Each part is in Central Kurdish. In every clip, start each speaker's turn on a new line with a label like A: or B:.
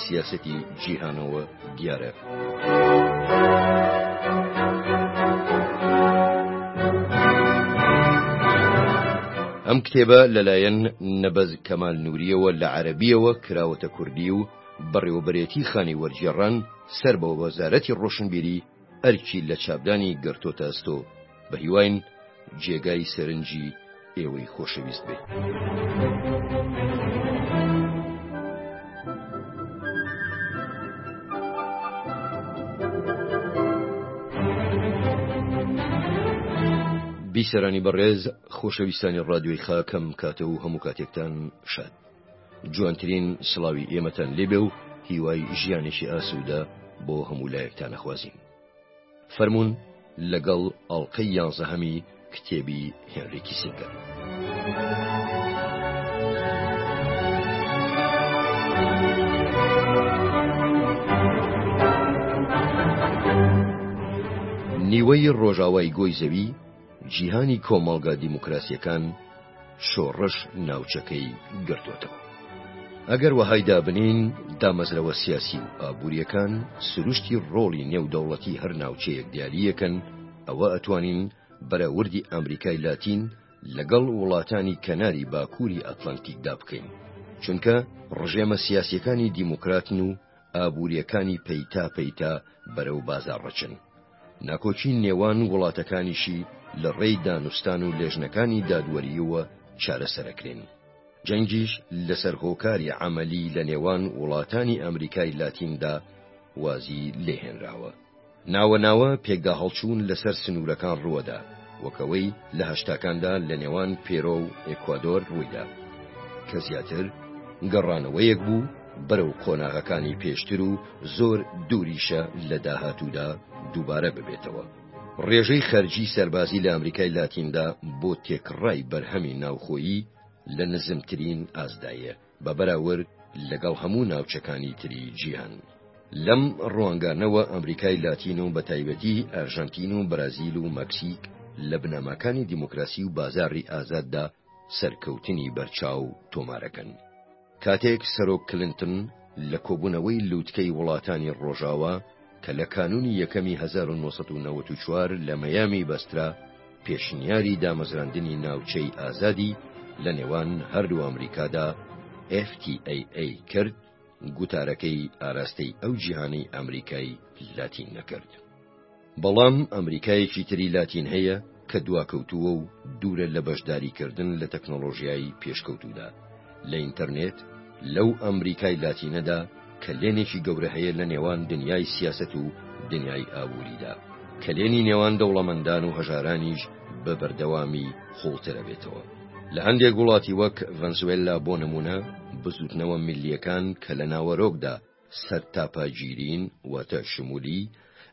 A: سیاسەتی جیهانەوە دیارە. ئەم کتێبە لەلایەن نەبەز کەمال نووریەوە لە عەربیەوە کراوەتە کوردی و بەڕێوەبرێتی خانی وەرجێڕان سەر بە وەزارەتی ڕۆشنبیری ئەرکی لە چاپدانی گرتۆتە ئەستۆ بە هیواین جێگای سەرنجی ئێوەی خۆشەویست بێت. بیسەرانی بەڕێز خۆشەویستانی ڕادیۆی خاکەم کاتە و هەموو کاتێکتان شاد جوانترین سڵاوی ئێمەتان لێبێ و هیوای ژیانێکی ئاسوودە بۆ هەموو لایەکتانەخوازیین فەرموون لەگەڵ ئەڵقەی یانزەهەمی کتێبی هێنری کیسینگەر. نیوەی ڕۆژاوای گۆی زەوی جیهانی کۆمەڵگا دیموکراسیەکان شۆڕش ناوچەکەی گرتۆتەوە. ئەگەر وەهای دابنین دامەزرەوە سیاسی و ئابووریەکان سروشتی ڕۆڵی نێودەوڵەتی هەر ناوچەیەک دیاریەکەن ئەوە ئەتوانین بەرەوردی ئەمریکای لاتین لەگەڵ وڵاتانی کەناری باکووری ئەتلەنتیکدا بکەین چونکە ڕژێمە سیاسیەکانی دیموکراتن و ئابووریەکانی پەیتا پەیتا بەرەو بازاڕ ڕەچن. ناکۆکی نێوان وڵاتەکانیشی لە ڕێی دانوستان و لێژنەکانی دادوەرییەوە چارەسەرەکرێن. جەنگیش لەسەر هۆکاری عەمەلی لە نێوان وڵاتانی ئەمریکای لاتیندا وازی لێهێنراوە. ناوە ناوە پێکدا هەڵچوون لەسەر سنوورەکان ڕووەدا، وەک ئەوەی لە هەشتاکاندا لە نێوان پێرۆ و ئێکوادۆر ڕوویدا، کە زیاتر گەڕانەوەیەک بوو بەرەو قۆناغەکانی پێشتر و زۆر دووریشە لە داهاتوودا دووبارە ببێتەوە. ڕێژەی خەرجی سەربازی لە ئەمریکای لاتیندا بۆ تێکڕای بەرهەمی ناوخۆیی لە نزمترین ئاستدایە، بە بەراورد لەگەڵ هەموو ناوچەکانی تری جیهان. لەم ڕوانگانەوە ئەمریکای لاتین و بەتایبەتی ئەرژەنتین و بەرازیل و مەکسیک لە بنەماکانی دیموکراسی و بازاڕی ئازاددا سەرکەوتنی بەرچاو تۆمارەکەن. کاتێک سەرۆک کلنتن لە کۆبوونەوەی لووتکەی وڵاتانی ڕۆژاوا، کە لە کانونی یەکەمی هەزار و نۆ سەد و نەوەد و چوار لە مەیامی بەسترا، پێشنیاری دامەزراندنی ناوچەی ئازادی لە نێوان هەردوو ئەمریکادا، FTAA، کرد، گوتارەکەی ئاراستەی ئەو جیهانەی ئەمریکای لاتین نەکرد. بەڵام ئەمریکایەکی تری لاتین هەیە، کە دواکەوتووە و دوورە لە بەشداریکردن لە تەکنۆلۆژیای پێشکەوتوودا لە ئینتەرنێت لەو ئەمریکای لاتینەدا کەلێنێکی گەورە هەیە لە نێوان دنیای سیاسەت و دنیای ئابووریدا، کەلێنی نێوان دەوڵەمەندان و هەژارانیش بە بەردەوامی قوڵترەبێتەوە. لە هەندێک وڵاتی وەک ڤەنسوێللا بۆ نموونە بزووتنەوە میللیەکان کە لە ناوەرۆکدا سەرتاپاگیریین واتە شمولی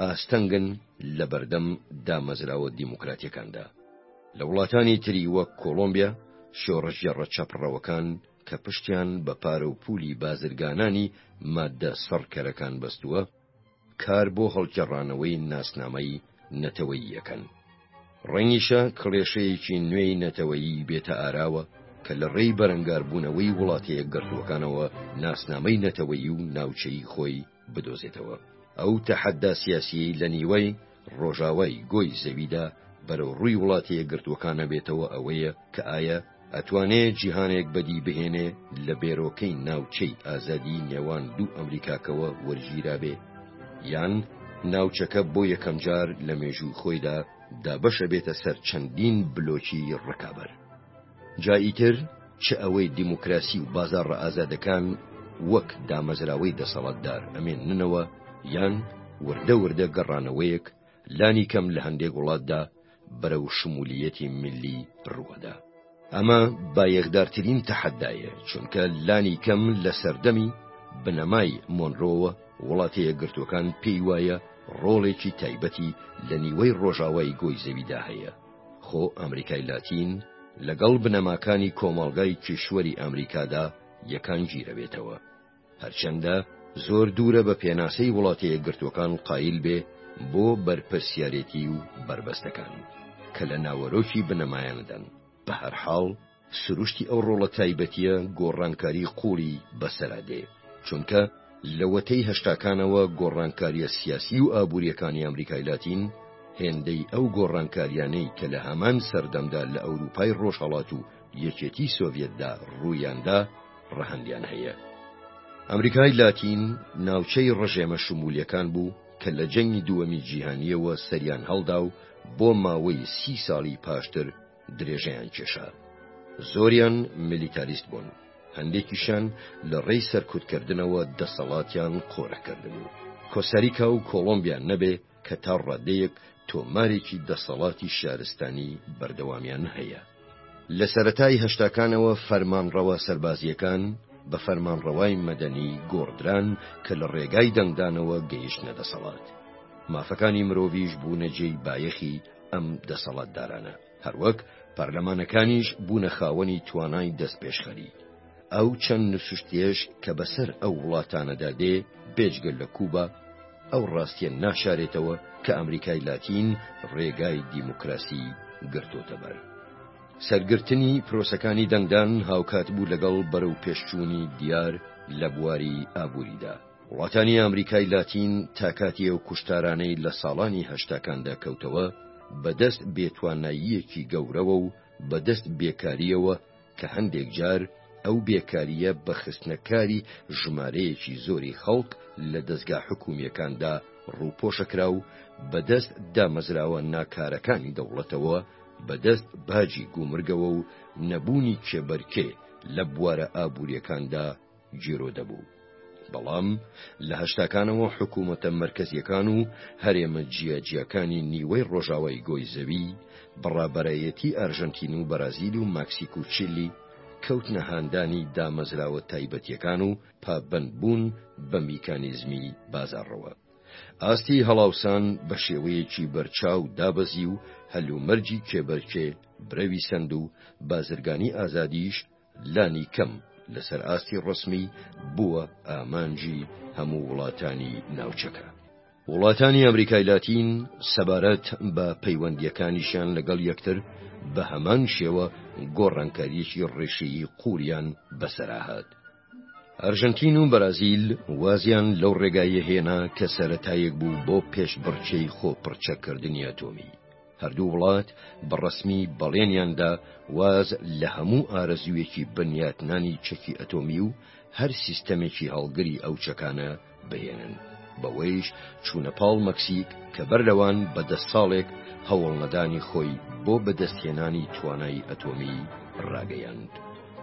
A: ئاستەنگن لە بەردەم دامەزراوە دیموکراتیەکاندا. لە وڵاتانی تری وەک کۆڵۆمبیا، شۆڕشگێڕە چەپڕەوەکان کە پشتیان بە پارە و پولی بازرگانانی ماددە سڕکەرەکان بەستووە، کار بۆ هەڵگێڕانەوەی ناسنامەی نەتەوەییەکەن. ڕەنگیشە کڵێشەیەکی نوێی نەتەوەیی بێتە ئاراوە کە لە ڕێی بەرەنگاربوونەوەی وڵاتە یەکگرتووەکانەوە ناسنامەی نەتەوەیی و ناوچەیی خۆی بدۆزێتەوە. ئەو تەحەدا سیاسییەی لە نیوەی ڕۆژاوای گۆی زەویدا بەرەو ڕووی وڵاتە یەکگرتووەکانە بێتەوە ئەوەیە کە ئایا ئەتوانێ جیهانێک بەدی بهێنێ لە بێرۆکەی ناوچەی ئازادیی نێوان دوو ئەمریکاکەوە وەرگیرابێ؟ یان ناوچەکە بۆ یەکەم جار لە مێژووی خۆیدا دابەشەبێتە سەر چەندین بلۆکی ڕکابەر؟ جا ئیتر چ ئەوەی دیموکراسی و بازاڕە ئازادەکان وەک دامەزراوەی دەسەڵاتدار ئەمێننەوە، یان وردە وردە گەڕانەوەیەک، لانیکەم لە هەندێک وڵاتدا، بەرەو شمولیەتی ملی ڕوەدا. ئەمە بایەخدارترین تەحەدایە چونکە لانی کەم لە سەردەمی بنەمای مۆنرۆوە وڵاتەیەکگرتوەکان پێی وایە ڕۆڵێکی تایبەتی لە نیوەی ڕۆژاوای گۆی زەویدا هەیە خۆ ئەمریکای لاتین لەگەڵ بنەماکانی کۆمەڵگای کیشوەری ئەمریکادا یەکان گیرەبێتەوە. هەرچەندە زۆر دوورە بە پێناسەی وڵاتە یەکگرتووەکان قایل بێ بۆ بەرپرسیارێتی و بەربەستەکان کە لە ناوەرۆکی بنەمایانەدان، بە هەر حاڵ سروشتی ئەو ڕۆڵە تایبەتییە گۆڕانکاری قووڵی بەسەرا دێ، چونکە لەوەتەی هەشتاکانەوە گۆڕانکارییە سیاسی و ئابوورییەکانی ئامریکای لاتین هێندەی ئەو گۆڕانکارییانەی کە لە هەمان سەردەمدا لە ئەورووپای ڕۆژهەڵات و یەکێتی سۆڤیەتدا ڕوویاندا ڕەهەندیان هەیە. ئەمریکای لاتین ناوچەی ڕژێمە شمولیەکان بوو کە لە جەنگی دووەمی جیهانیەوە سەریان هەڵدا و بۆ ماوەی سی ساڵی پاشتر درێژەیان کێشا. زۆریان میلیتاریست بوون، هەندێکیشان لە ڕێی سەرکوتکردنەوە دەسەڵاتیان قۆرخکردبوو. کۆساریکا و کۆڵۆمبیا نەبێ، کە تا ڕادەیەک تۆمارێکی دەسەڵاتی شارستانی بەردەوامیان هەیە. لە سەرەتای هەشتاکانەوە فەرمانڕەوا سەربازییەکان بە فەرمانڕەوای مەدەنی گۆڕدران کە لە ڕێگای دەنگدانەوە گەیشتنە دەسەڵات. مافەکانی مرۆڤیش بوونە جێی بایەخی ئەم دەسەڵاتدارانە. هەروەک پەرلەمانەکانیش بوونە خاوەنی توانای دەستپێشخەری. ئەو چەند نوسوشتێش کە بەسەر ئەو وڵاتانەدا دێ بێجگە لە کوبا، ئەو ڕاستیە ناشارێتەوە کە ئەمریکای لاتین ڕێگای دیموکراسی گرتۆتە بەر. سەرگرتنی پرۆسەکانی دەنگدان هاوکات بوو لەگەڵ بەرەوپێشچوونی دیار لە بواری ئابووریدا. وڵاتانی ئامریکای لاتین تا کاتی ئەو کوشتارانەی لە ساڵانی هەشتاکاندا کەوتەوە، بەدەست بێ تواناییەکی گەورەوە و بەدەست بێکارییەوە کە هەندێک جار ئەو بێکارییە بە خستنە کاری ژمارەیەکی زۆری خەڵک لە دەزگا حکوومییەکاندا ڕووپۆشە کرا و بەدەست دامەزراوە ناکارەکانی دەوڵەتەوە بەدەست باجی گومرگەوە و نەبوونی کێبەرکێ لە بوارە ئابوورییەکاندا گیرۆ دەبوو. بەڵام لە هەشتاکانەوە حکوومەتە مەرکەزیەکان و هەرێمە جیاجیاکانی نیوەی ڕۆژاوای گۆی زەوی بە ڕابەرایەتی ئارژەنتین و بەرازیل و مەکسیک و چیلی کەوتنە هاندانی دامەزراوە تایبەتیەکان و پابەند بوون بە میکانیزمی بازاڕەوە. ئاستی هەڵاوسان بە شێوەیەکی بەرچاو دابەزی و هەلومەرجی کێبەرکێ برەوی سەند و بازرگانی ئازادیش لانی کەم لەسەر ئاستی ڕەسمی بووە ئامانجی هەموو وڵاتانی ناوچەکە. وڵاتانی ئەمریکای لاتین سەبارەت بە پەیوەندییەکانیشیان لەگەڵ یەکتر بە هەمان شێوە گۆڕانکارییەکی ڕێشیی قووڵیان بەسەرا هات. ئەرژەنتین و بەرازیل وازیان لەو ڕێگایە هێنا کە سەرەتایەک بوو بۆ پێشبڕکێی خۆپڕچەککردنی ئەتۆمی. هەردوو وڵات بە ڕەسمی بەڵێنیاندا واز لە هەموو ئارەزوویەکی بنیاتنانی چەکی ئەتۆمی و هەر سیستەمێکی هەڵگری ئەو چەکانە بهێنن. بەوەیش چوونە پاڵ مەکسیک کە بەر لەوان بە دە ساڵێک هەوڵنەدانی خۆی بۆ بەدەستهێنانی توانای ئەتۆمی ڕاگەیاند.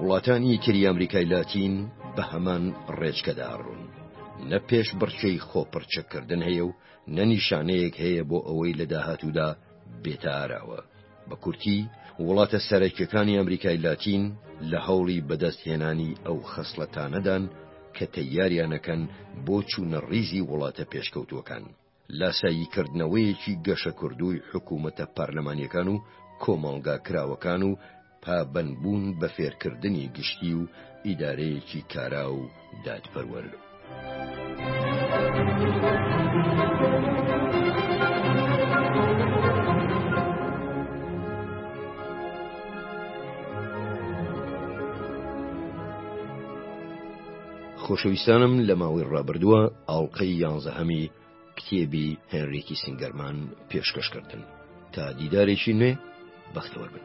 A: وڵاتانی تری ئەمریکای لاتین بە هەمان ڕێچکەدا ئەڕۆن. نە پێشبڕکێی خۆپڕچەککردن هەیە و نە نیشانەیەک هەیە بۆ ئەوەی لە داهاتوودا بێتە ئاراوە. بە کورتی، وڵاتە سەرەکییەکانی ئەمریکای لاتین لە هەوڵی بەدەستهێنانی ئەو خەسڵەتانەدان کە تەیاریانەکەن بۆ چوونە ڕیزی وڵاتە پێشکەوتووەکان. لاساییکردنەوەیەکی گەشەکردووی حکوومەتە پارلەمانییەکان و کۆمەڵگا کراوەکان و پابەندبوون بە فێرکردنی گشتی و ئیدارەیەکی کارا و دادپەروەر. خۆشەویستانم لە ماوەی ڕابردووە ئاڵلقەی یانزەهەمی کتێبی هێنریکی سنگەرمان پێشکەشکردن تا دیدارێکی نوێ بەختەوە بن